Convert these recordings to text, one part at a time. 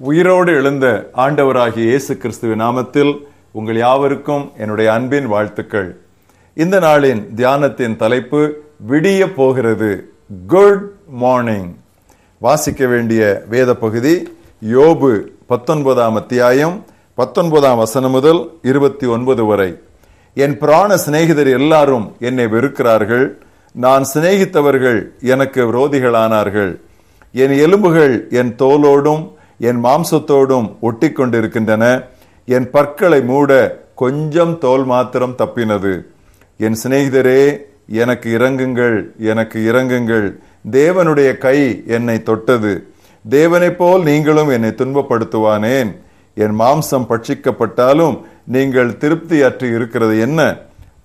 உயிரோடு எழுந்த ஆண்டவராகிய இயேசு கிறிஸ்துவின் நாமத்தில் உங்கள் யாவருக்கும் என்னுடைய அன்பின் வாழ்த்துக்கள். இந்த நாளின் தியானத்தின் தலைப்பு விடிய போகிறது குட் மார்னிங் வாசிக்க வேண்டிய வேத பகுதி யோபு பத்தொன்பதாம் அத்தியாயம் பத்தொன்பதாம் வசனம் முதல் இருபத்தி ஒன்பது வரை. என் பிராண சிநேகிதர் எல்லாரும் என்னை வெறுக்கிறார்கள். நான் சிநேகித்தவர்கள் எனக்கு விரோதிகளானார்கள். என் எலும்புகள் என் தோலோடும் என் மாம்சத்தோடும் ஒட்டி கொண்டிருக்கின்றன என் பற்களை மூட கொஞ்சம் தோல் மாத்திரம் தப்பினது. என் சிநேகிதரே எனக்கு இறங்குங்கள் எனக்கு இறங்குங்கள். தேவனுடைய கை என்னை தொட்டது. தேவனைப் போல் நீங்களும் என்னை துன்பப்படுத்துவானேன். என் மாம்சம் பட்சிக்கப்பட்டாலும் நீங்கள் திருப்தியற்று இருக்கிறது என்ன?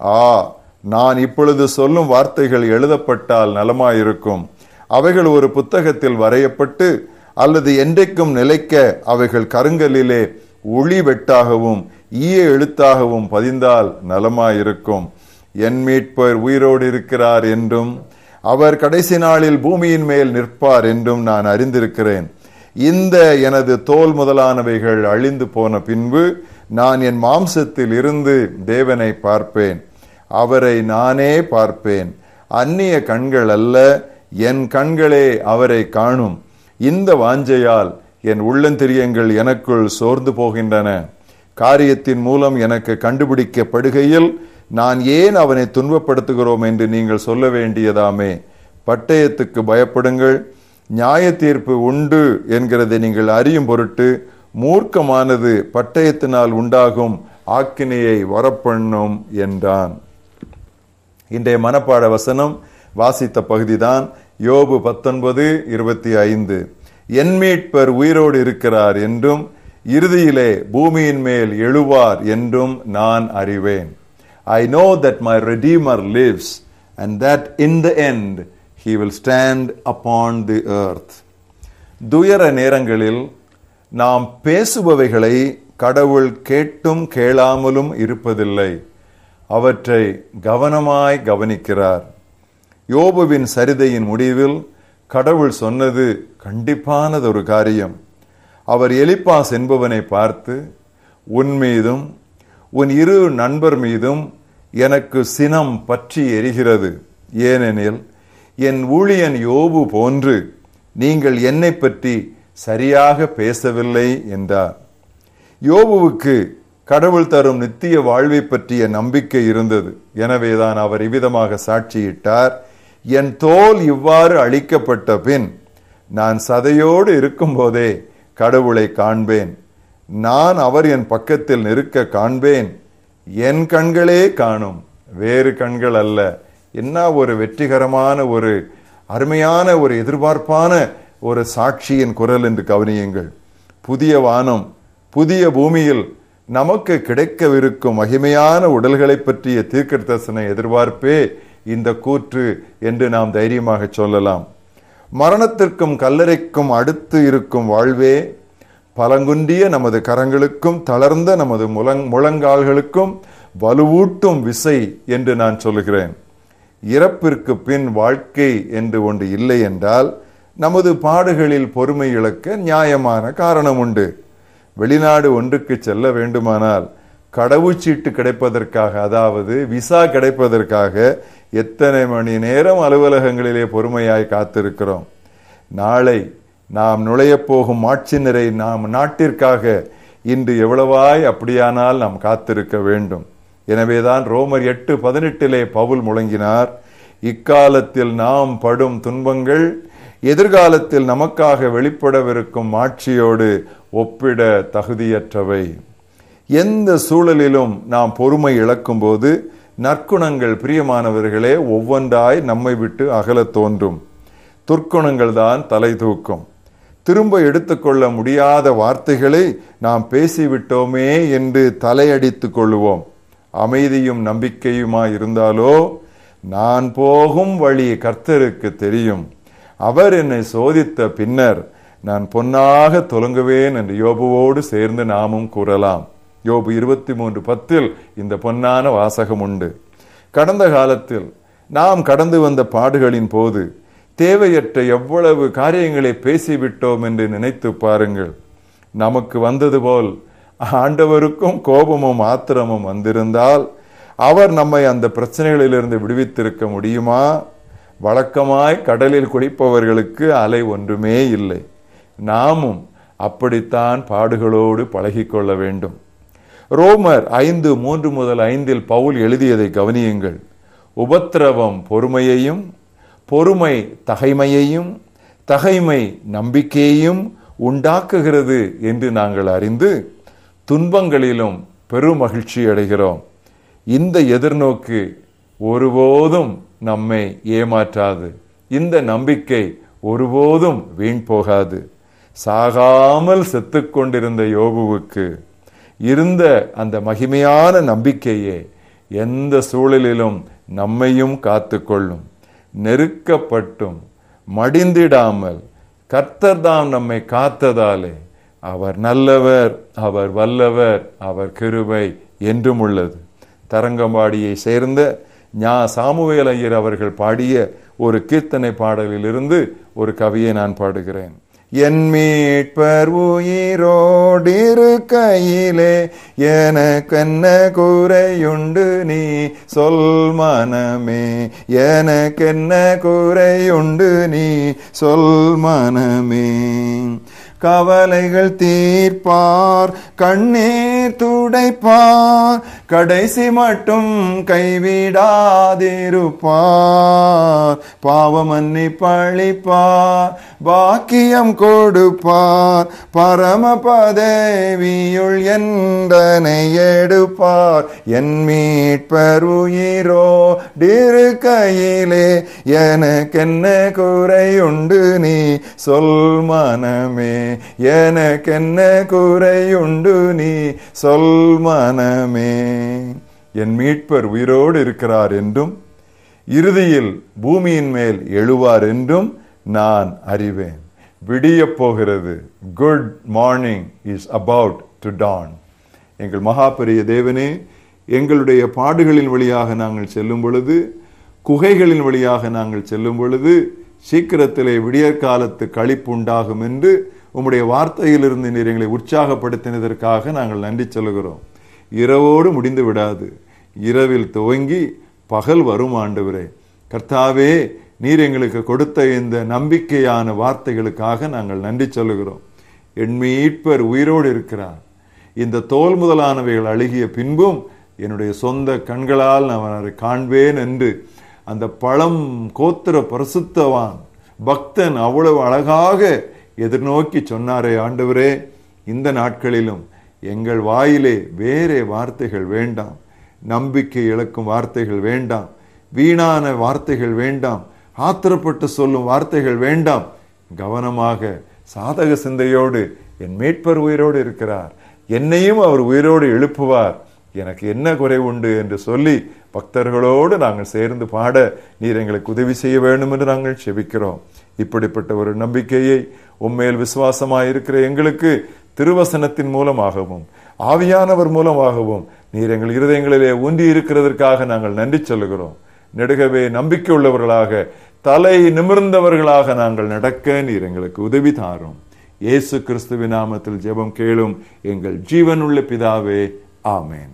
ஆ நான் இப்பொழுது சொல்லும் வார்த்தைகள் எழுதப்பட்டால் நலமாயிருக்கும். அவைகள் ஒரு புத்தகத்தில் வரையப்பட்டு அல்லது என்றைக்கும் நிலைக்க அவைகள் கருங்கலிலே ஒளி வெட்டாகவும் ஈய எழுத்தாகவும் பதிந்தால் நலமாயிருக்கும். என் மீட்பர் உயிரோடு இருக்கிறார் என்றும் அவர் கடைசி நாளில் பூமியின் மேல் நிற்பார் என்றும் நான் அறிந்திருக்கிறேன். இந்த எனது தோல் முதலானவைகள் அழிந்து போன பின்பு நான் என் மாம்சத்தில் இருந்து தேவனை பார்ப்பேன். அவரை நானே பார்ப்பேன். அந்நிய கண்கள் அல்ல என் கண்களே அவரை காணும். இந்த வாஞ்சையால் என் உள்ளந்திரியங்கள் எனக்குள் சோர்ந்து போகின்றன. காரியத்தின் மூலம் எனக்கு கண்டுபிடிக்கப்படுகையில் நான் ஏன் அவனை துன்பப்படுத்துகிறோம் என்று நீங்கள் சொல்ல வேண்டியதாமே. பட்டயத்துக்கு பயப்படுங்கள். நியாய தீர்ப்பு உண்டு என்கிறதை நீங்கள் அறியும் பொருட்டு மூர்க்கமானது பட்டயத்தினால் உண்டாகும் ஆக்கினையை வரப்பண்ணும் என்றான். இன்றைய மனப்பாட வசனம் வாசித்த பகுதிதான் யோபு பத்தொன்பது இருபத்தி ஐந்து. என் மீட்பர் உயிரோடு இருக்கிறார் என்றும் இறுதியிலே பூமியின் மேல் எழுவார் என்றும் நான் அறிவேன். I know that my redeemer lives and that in the end he will stand upon the earth துயர நேரங்களில் நாம் பேசுபவைகளை கடவுள் கேட்டும் கேளாமலும் இருப்பதில்லை. அவற்றை கவனமாய் கவனிக்கிறார். யோபுவின் சரிதையின் முடிவில் கடவுள் சொன்னது கண்டிப்பானதொரு காரியம். அவர் எலிப்பாஸ் என்பவனை பார்த்து உன் மீதும் உன் இரு நண்பர் மீதும் எனக்கு சினம் பற்றி எரிகிறது. ஏனெனில் என் ஊழியன் யோபு போன்று நீங்கள் என்னை பற்றி சரியாக பேசவில்லை என்றார். யோபுவுக்கு கடவுள் தரும் நித்திய வாழ்வை பற்றிய நம்பிக்கை இருந்தது. எனவேதான் அவர் இவ்விதமாக சாட்சியிட்டார். என் தோல் இவ்வாறு அழிக்கப்பட்ட பின் நான் சதையோடு இருக்கும்போதே கடவுளை காண்பேன். நான் அவர் என் பக்கத்தில் நிற்க காண்பேன். என் கண்களே காணும். வேறு கண்கள் அல்ல. என்ன ஒரு வெற்றிகரமான ஒரு அருமையான ஒரு எதிர்பார்ப்பான ஒரு சாட்சியின் குரல் என்று கவனியுங்கள். புதிய வானம் புதிய பூமியில் நமக்கு கிடைக்கவிருக்கும் மகிமையான உடல்களை பற்றிய தீர்க்க தரிசன எதிர்பார்ப்பே இந்த கூற்று என்று நாம் தைரியமாக சொல்லலாம். மரணத்திற்கும் கல்லறைக்கும் அடுத்து இருக்கும் வாழ்வே பலங்குன்றிய நமது கரங்களுக்கும் தளர்ந்த நமது முழங் முழங்கால்களுக்கும் வலுவூட்டும் விசை என்று நான் சொல்லுகிறேன். இறப்பிற்கு பின் வாழ்க்கை என்று ஒன்று இல்லை என்றால் நமது பாடுகளில் பொறுமை இழக்க நியாயமான காரணம் உண்டு. வெளிநாடு ஒன்றுக்கு செல்ல வேண்டுமானால் கடவுச்சீட்டு கிடைப்பதற்காக அதாவது விசா கிடைப்பதற்காக எத்தனை மணி நேரம் அலுவலகங்களிலே பொறுமையாய் காத்திருக்கிறோம்? நாளை நாம் நுழைய போகும் ஆட்சினரை நாம் நாட்டிற்காக இன்று எவ்வளவாய் அப்படியானால் நாம் காத்திருக்க வேண்டும். எனவேதான் ரோமர் எட்டு பதினெட்டிலே பவுல் முழங்கினார் இக்காலத்தில் நாம் படும் துன்பங்கள் எதிர்காலத்தில் நமக்காக வெளிப்படவிருக்கும் ஆட்சியோடு ஒப்பிட தகுதியற்றவை. எந்த சூழலிலும் நாம் பொறுமை இழக்கும் போது நற்குணங்கள் பிரியமானவர்களே ஒவ்வொன்றாய் நம்மை விட்டு அகல தோன்றும். துர்க்குணங்கள் தான் தலை தூக்கும். திரும்ப எடுத்துக்கொள்ள முடியாத வார்த்தைகளை நாம் பேசிவிட்டோமே என்று தலையடித்து கொள்ளுவோம். அமைதியும் நம்பிக்கையுமாய் இருந்தாலோ நான் போகும் வழி கர்த்தருக்கு தெரியும். அவர் என்னை சோதித்த பின்னர் நான் பொன்னாக தொலங்குவேன் என்று யோபுவோடு சேர்ந்து நாமும் கூறலாம். யோபு இருபத்தி மூன்று பத்தில் இந்த பொன்னான வாசகம் உண்டு. கடந்த காலத்தில் நாம் கடந்து வந்த பாடுகளின் போது தேவையற்ற எவ்வளவு காரியங்களை பேசிவிட்டோம் என்று நினைத்து பாருங்கள். நமக்கு வந்தது போல் ஆண்டவருக்கும் கோபமும் ஆத்திரமும் வந்திருந்தால் அவர் நம்மை அந்த பிரச்சனைகளிலிருந்து விடுவித்திருக்க முடியுமா? வழக்கமாய் கடலில் குடிப்பவர்களுக்கு அலை ஒன்றுமே இல்லை. நாமும் அப்படித்தான் பாடுகளோடு பழகிக்கொள்ள வேண்டும். ரோமர் ஐந்து மூன்று முதல் ஐந்தில் பவுல் எழுதியதை கவனியுங்கள். உபத்திரவம் பொறுமையையும் பொறுமை தகைமையையும் தகைமை நம்பிக்கையையும் உண்டாக்குகிறது என்று நாங்கள் அறிந்து துன்பங்களிலும் பெருமகிழ்ச்சி அடைகிறோம். இந்த எதிர்நோக்கு ஒருபோதும் நம்மை ஏமாற்றாது. இந்த நம்பிக்கை ஒருபோதும் வீண் போகாது. சாகாமல் செத்துக்கொண்டிருந்த யோபுவுக்கு இருந்த அந்த மகிமையான நம்பிக்கையே எந்த சூழலிலும் நம்மையும் காத்துக்கொள்ளும். நெருக்கப்பட்டும் மடிந்திடாமல் கர்த்தர்தாம் நம்மை காத்ததாலே அவர் நல்லவர் அவர் வல்லவர் அவர் கிருபை என்றும் உள்ளது. தரங்கம்பாடியை சேர்ந்த ஞா சாமுவேல் ஐயர் அவர்கள் பாடிய ஒரு கீர்த்தனை பாடலிலிருந்து ஒரு கவியை நான் பாடுகிறேன். என் மீட்பர் உயிரோடிருக்கையிலே எனக்கென்ன குறையுண்டு நீ சொல் மனமே? எனக்கென்ன குறையுண்டு நீ சொல் மனமே? கவலைகள் தீர்ப்பார் கண்ணீர் துடைப்பார் கடைசி மட்டும் கைவிடாதிருப்பார். பாவமன்னி பழிப்பார் பாக்கியம் கொடுப்பார் பரம பதவியுள் என்றனை எடுப்பார்? என் மீட்பர் உயிரோ டிரு கையிலே எனக்கென்ன குறையுண்டு நீ? சொல் மனமே எனக்கென்ன குறையுண்டு நீ சொல் மனமே. என் மீட்பர் உயிரோடு இருக்கிறார் என்றும் இறுதியில் பூமியின் மேல் எழுவார் என்றும் நான் அறிவேன். விடியப் போகிறது. Good morning is about to dawn எங்கள் மகாபெரிய தேவனே எங்களுடைய பாடுகளின் வழியாக நாங்கள் செல்லும் பொழுது குகைகளின் வழியாக நாங்கள் செல்லும் பொழுது சீக்கிரத்திலே விடியற்காலத்து கழிப்பு உண்டாகும் என்று உம்முடைய வார்த்தையிலிருந்து நீர் எங்களை உற்சாகப்படுத்தினதற்காக நாங்கள் நன்றி சொல்கிறோம் இரவோடு முடிந்து விடாது. இரவில் துவங்கி பகல் வரும் ஆண்டவரே. கர்த்தாவே நீர் எங்களுக்கு கொடுத்த இந்த நம்பிக்கையான வார்த்தைகளுக்காக நாங்கள் நன்றி சொல்கிறோம் என் மீட்பர் உயிரோடு இருக்கிறார். இந்த தோல் முதலானவைகள் அழுகிய பின்பும் என்னுடைய சொந்த கண்களால் நான் அவரை காண்பேன் என்று அந்த பழம் கோத்திர பரிசுத்தவான் பக்தன் அவ்வளவு அழகாக எதிர்நோக்கி சொன்னாரே ஆண்டவரே இந்த நாட்களிலும் எங்கள் வாயிலே வேறே வார்த்தைகள் வேண்டாம். நம்பிக்கை இழக்கும் வார்த்தைகள் வேண்டாம். வீணான வார்த்தைகள் வேண்டாம். ஆத்திரப்பட்டு சொல்லும் வார்த்தைகள் வேண்டாம். கவனமாக சாதக சிந்தையோடு என் மேட்பர் உயிரோடு இருக்கிறார். என்னையும் அவர் உயிரோடு எழுப்புவார். எனக்கு என்ன குறை உண்டு என்று சொல்லி பக்தர்களோடு நாங்கள் சேர்ந்து பாட நீர் எங்களுக்கு உதவி செய்ய வேண்டும் என்று நாங்கள் செபிக்கிறோம். இப்படிப்பட்ட ஒரு நம்பிக்கையை உண்மையில் விசுவாசமாயிருக்கிற எங்களுக்கு திருவசனத்தின் மூலமாகவும் ஆவியானவர் மூலமாகவும் நீர் எங்கள் இருதயங்களிலே ஊன்றி இருக்கிறதற்காக நாங்கள் நன்றி சொல்கிறோம் நெடுகவே நம்பிக்கை உள்ளவர்களாக தலை நிமிர்ந்தவர்களாக நாங்கள் நடக்க நீர் எங்களுக்கு உதவி தாரும். இயேசு கிறிஸ்துவின் நாமத்தில் ஜெபம் கேளும் எங்கள் ஜீவனுள்ள பிதாவே ஆமேன்.